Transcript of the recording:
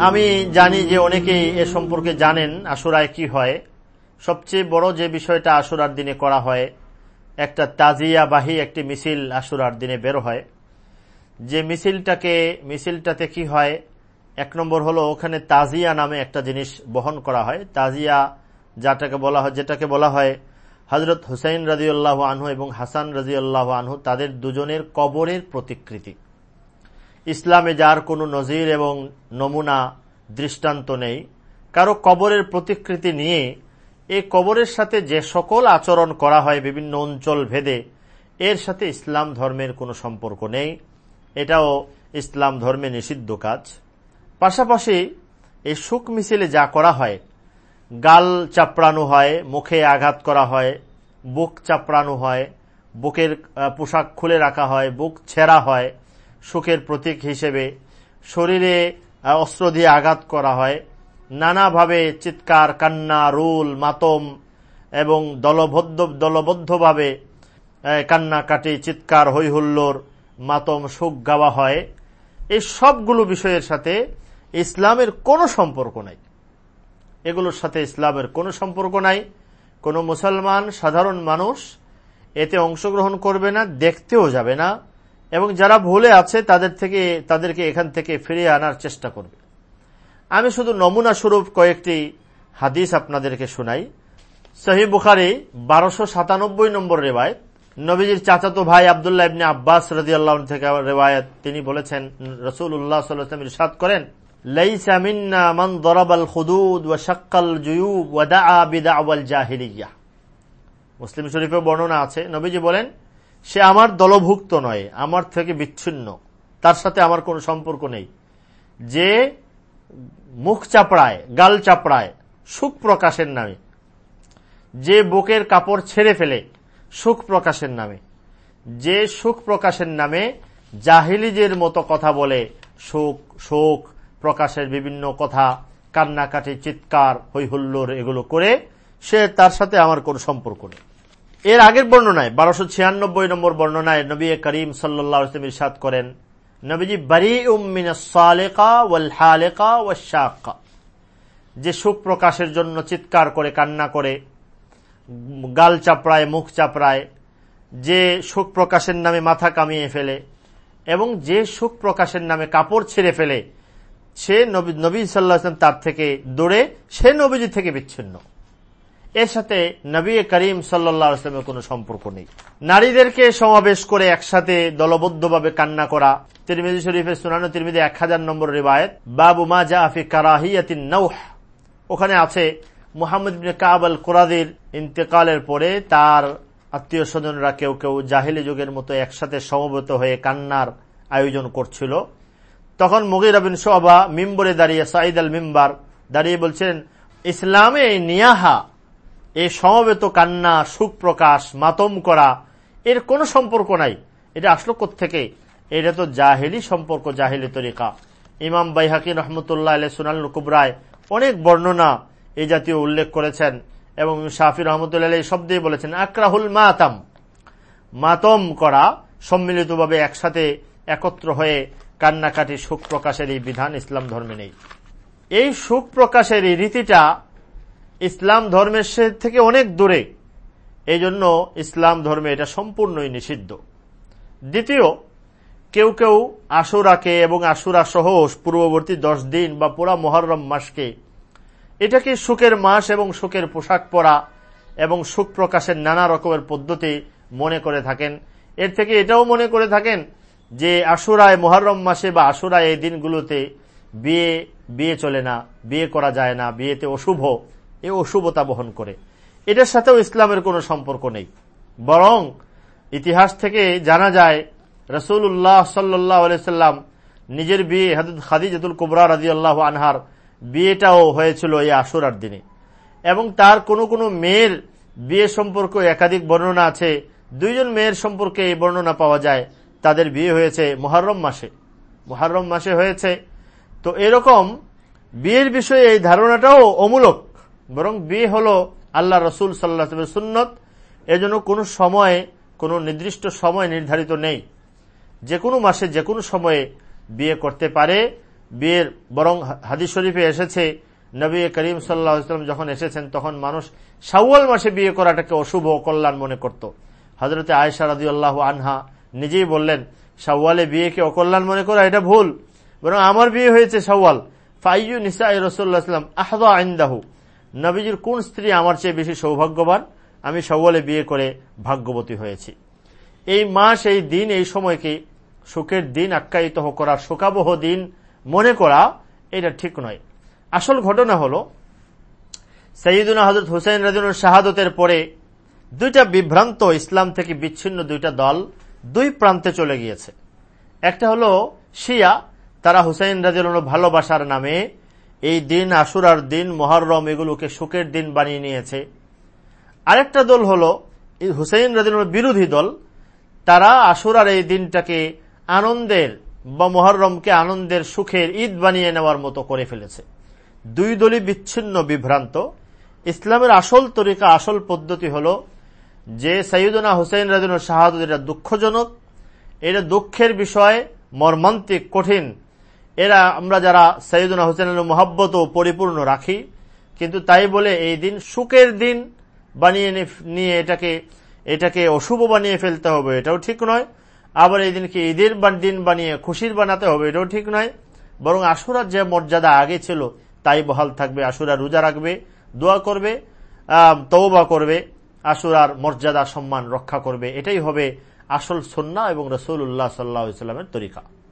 আমি জানি যে অনেকেই এ সম্পর্কে জানেন আশুরায় কি হয়। সবচেয়ে বড় যে বিষয়টা আশুরার দিনে করা হয়, একটা তাজিয়াবাহী একটি মিছিল আশুরার দিনে বের হয়। যে মিছিলটাকে, মিছিলটাতে কি হয়, এক নম্বর হলো ওখানে তাজিয়া নামে একটা জিনিস বহন করা হয়। তাজিয়া যাটাকে বলা হয়, যেটাকে বলা হয় হজরত হুসাইন রাজিউল্লাহ আনহু এবং হাসান রাজিউল্লাহ আনহু, তাদের দুজনের কবরের প্রতিকৃতি। ইসলামে যার কোনো নজির এবং নমুনা দৃষ্টান্ত নেই, কারও কবরের প্রতিকৃতি নিয়ে এই কবরের সাথে যে সকল আচরণ করা হয় বিভিন্ন অঞ্চল ভেদে, এর সাথে ইসলাম ধর্মের কোনো সম্পর্ক নেই। এটাও ইসলাম ধর্মে নিষিদ্ধ কাজ। পাশাপাশি এই সুখ মিছিলে যা করা হয়, গাল চাপড়ানো হয়, মুখে আঘাত করা হয়, বুক চাপড়ানো হয়, বুকের পোশাক খুলে রাখা হয়, বুক ছেঁড়া হয় সুখের প্রতীক হিসেবে শরীরে অস্ত্র দিয়ে আঘাত করা হয়। নানাভাবে চিৎকার, কান্না, রুল, মাতম এবং দলবদ্ধ, দলবদ্ধভাবে কান্নাকাটি, চিৎকার, হৈহুল্লোর, মাতম, সুখ গাওয়া হয়। এই সবগুলো বিষয়ের সাথে ইসলামের কোনো সম্পর্ক নাই। এগুলোর সাথে ইসলামের কোনো সম্পর্ক নাই। কোনো মুসলমান, সাধারণ মানুষ এতে অংশগ্রহণ করবে না, দেখতেও যাবে না। এবং যারা ভুলে আছে, তাদের থেকে, তাদেরকে এখান থেকে ফিরিয়ে আনার চেষ্টা করবে। আমি শুধু নমুনা স্বরূপ কয়েকটি হাদিস আপনাদেরকে শোনাই। সহি বুখারি বারোশো সাতানব্বই নম্বর রেবায়ত নবীজির চাচাতো ভাই আবদুল্লাহ ইবনে আব্বাস রাজি আল্লাহ থেকে রেওয়ায়ত, তিনি বলেছেন রসুল উল্লাহ সাল্লাম ইরশাদ করেন মুসলিম শরীফে বর্ণনা আছে। নবীজি বলেন সে আমার দলভুক্ত নয়, আমার থেকে বিচ্ছিন্ন। তার সাথে আমার কোনো সম্পর্ক নেই। যে মুখ চাপড়ায়, গাল চাপড়ায়, সুখ প্রকাশের নামে। যে বুকের কাপড় ছেড়ে ফেলে, সুখ প্রকাশের নামে। যে সুখ প্রকাশের নামে জাহিলিজের মতো কথা বলে, সুখ, শোক প্রকাশের বিভিন্ন কথা, কান্নাকাটি, চিৎকার হৈহুল্লোর এগুলো করে, সে তার সাথে আমার কোনো সম্পর্ক নেই। এর আগের বর্ণনায়, বারোশো ছিয়ানব্বই নম্বর বর্ণনায় নবী করিম সাল্লাহ ইসাদ করেন, নবীজি বারি উমিনা ওয়াল হালেকা যে সুখ প্রকাশের জন্য চিৎকার করে, কান্না করে, গাল চাপড়ায়, মুখ চাপড়ায়, যে সুখ প্রকাশের নামে মাথা কামিয়ে ফেলে, এবং যে সুখ প্রকাশের নামে কাপড় ছেড়ে ফেলে, সে নবী সাল্লাহ তার থেকে দূরে, সে নবীজি থেকে বিচ্ছিন্ন। এর সাথে নবী করিম সাল্লামের কোন সম্পর্ক নেই। নারীদেরকে সমাবেশ করে একসাথে দলবদ্ধভাবে কান্না করা, তিরমিজি শরীফের সুনানো তিরমিদি এক হাজার নম্বর রিবায়ত, বাবু মা জাফি কারাহিয়াতিন নৌহ ওখানে আছে মুহাম্মদ কাবল কোরাদির ইন্তেকালের পরে তার আত্মীয় স্বজনরা কেউ কেউ জাহিলি যুগের মতো একসাথে সমবেত হয়ে কান্নার আয়োজন করছিল। তখন মুগির আবিন সোহবা মিম্বরে দাঁড়িয়ে সাঈদ আল মিম্বার দাঁড়িয়ে বলছেন ইসলামে নিয়াহা এই সমবেত কান্না সুখ প্রকাশ মাতম করা, এর কোনো সম্পর্ক নাই। এটা আসলো থেকে এটা তো জাহেলি সম্পর্ক, জাহেলি তরিকা। ইমাম বাইহাকি রহমতুল্লাহ আলহ সুনাল কুবরায় অনেক বর্ণনা এই জাতীয় উল্লেখ করেছেন এবং শাফি রহমতুল্লাহ শব্দেই বলেছেন, আকরাহুল মাতাম। মাতম করা, সম্মিলিতভাবে একসাথে একত্র হয়ে কান্নাকাটি সুখ প্রকাশের এই বিধান ইসলাম ধর্মে নেই। এই সুখ প্রকাশের এই রীতিটা ইসলাম ধর্মের থেকে অনেক দূরে। এই জন্য ইসলাম ধর্মে এটা সম্পূর্ণই নিষিদ্ধ। দ্বিতীয়, কেউ কেউ আশুরাকে এবং আশুরা সহ পূর্ববর্তী দশ দিন বা পুরা মহরম মাসকে এটাকে সুখের মাস এবং সুখের পোশাক পরা এবং সুখ প্রকাশের নানা রকমের পদ্ধতি মনে করে থাকেন। এর থেকে এটাও মনে করে থাকেন যে আশুরায় মহরম মাসে বা আশুরায় এই দিনগুলোতে বিয়ে বিয়ে চলে না, বিয়ে করা যায় না, বিয়েতে অশুভ। এ অশুভতা বহন করে। এটার সাথেও ইসলামের কোনো সম্পর্ক নেই। বরং ইতিহাস থেকে জানা যায় রসুল্লাহ সাল্লাহ সাল্লাম নিজের বিয়ে হাদুদ খাদিজাতুল কুবরা রাজি আল্লাহ আনহার বিয়েটাও হয়েছিল এই আশুরার দিনে। এবং তার কোনো কোনো মেয়ের বিয়ে সম্পর্ক একাধিক বর্ণনা আছে। দুইজন মেয়ের সম্পর্কে এই বর্ণনা পাওয়া যায়, তাদের বিয়ে হয়েছে মহারম মাসে। মহারম মাসে হয়েছে। তো এরকম বিয়ের বিষয়ে এই ধারণাটাও অমূলক। বরং বিয়ে হল আল্লাহ রসুল সাল্লাহ সুন্নত। এজন্য কোনো সময়ে, কোনো নির্দিষ্ট সময় নির্ধারিত নেই। যে কোনো মাসে, যে কোনো সময়ে বিয়ে করতে পারে। বিয়ের বরং হাদিস শরীফে এসেছে, নবী করিম সাল্লাহাম যখন এসেছেন, তখন মানুষ সাউয়াল মাসে বিয়ে করাটাকে অশুভ অকল্যাণ মনে করত। হজরতে আয়সা রাজি আল্লাহ আনহা নিজেই বললেন সাওয়ালে বিয়েকে অকল্যাণ মনে করা এটা ভুল। বরং আমার বিয়ে হয়েছে সাওয়াল ফাইয়ু নিসা রসুল্লাহাম আহদা আইন্দাহু নবীজির কোন স্ত্রী আমার চেয়ে বেশি সৌভাগ্যবান? আমি সাওয়ালে বিয়ে করে ভাগ্যবতী হয়েছি। এই মাস, এই দিন, এই সময়কে সুখের দিন আখ্যায়িত করার শোকাবহ দিন মনে করা, এটা ঠিক নয়। আসল ঘটনা হল সঈদুল হজরত হুসেন রাজুল শাহাদতের পরে দুইটা বিভ্রান্ত ইসলাম থেকে বিচ্ছিন্ন দুইটা দল দুই প্রান্তে চলে গিয়েছে। একটা হলো শিয়া, তারা হুসাইন রাজুল ভালোবাসার নামে এই দিন আশুরার দিন মহরম এগুলোকে সুখের দিন বানিয়ে নিয়েছে। আরেকটা দল হল হুসাইন রাজুল বিরোধী দল। তারা আশুরার এই দিনটাকে আনন্দের বা মহরমকে আনন্দের সুখের ঈদ বানিয়ে নেওয়ার মতো করে ফেলেছে। দুই দলই বিচ্ছিন্ন, বিভ্রান্ত। ইসলামের আসল তরিকা, আসল পদ্ধতি হল যে সৈয়দনা হুসেন রাজন শাহাদ এটা দুঃখজনক, এটা দুঃখের বিষয়, মর্মান্তিক, কঠিন এরা আমরা যারা সৈয়দনা হুসেনের মহাব্বত পরিপূর্ণ রাখি, কিন্তু তাই বলে এই দিন সুখের দিন বানিয়ে নিয়ে এটাকে এটাকে অশুভ বানিয়ে ফেলতে হবে, এটাও ঠিক নয়। আবার এই দিনকে ঈদের দিন বানিয়ে খুশির বানাতে হবে, এটাও ঠিক নয়। বরং আশুরার যে মর্যাদা আগে ছিল, তাই বহাল থাকবে, আশুরা রোজা রাখবে, দোয়া করবে তৌবা করবে, আশুরার মর্যাদা, সম্মান রক্ষা করবে, এটাই হবে আসল সন্না এবং রসুল্লাহ সাল্লা তরিকা।